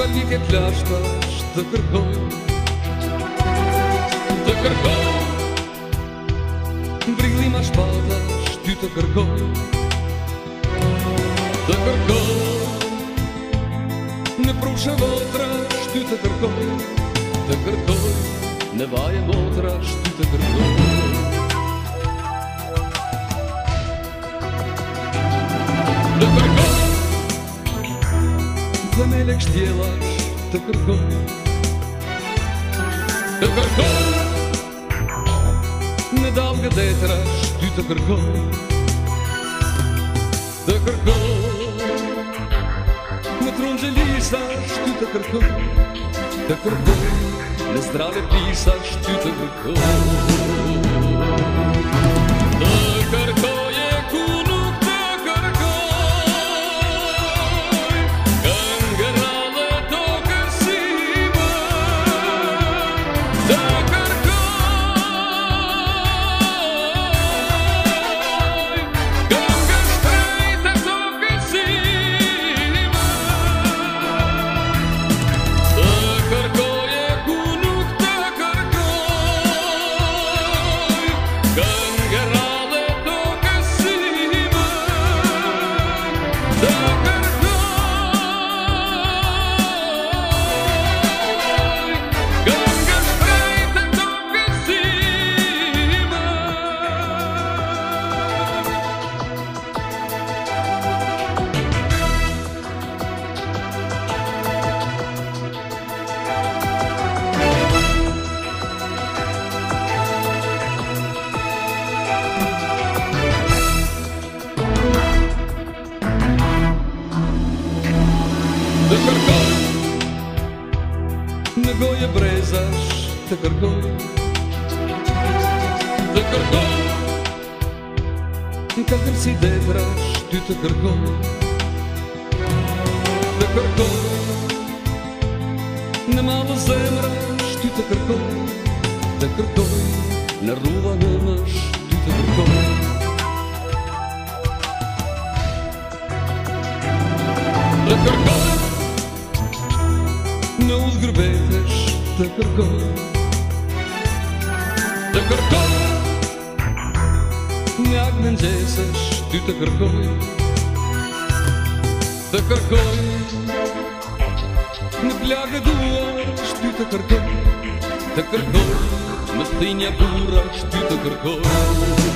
banit e t'lashta të kërkoj Të kërkoj Vrilli ma shpata është ty të kërkoj Të kërkoj Në prushe votra është të kërkoj Të kërkoj Në vaje votra është të kërkoj shtjelash të kërkon Të kërkon Në dalgë dhe të ty të kërkon Të kërkon Në trunë gjelisash ty të kërkon Të kërkon Në zdrave pisash ty të kërkon Të kërkon Në gojë brezash, të kërkoj Të kërkoj Në kakër si detërash, ty të kërkoj Të kërkoj Në ma dhe zemrash, ty të kërkoj Të kërkoj Në rruba në mësh, ty të kërkoj Të kërkoj grëbetesh të kërkoj Të kërkoj Një akë në nxesesh ty të kërkoj Të kërkoj Në plakë duar shty të kërkoj Të kërkoj Në thinja bura shty Të kërkoj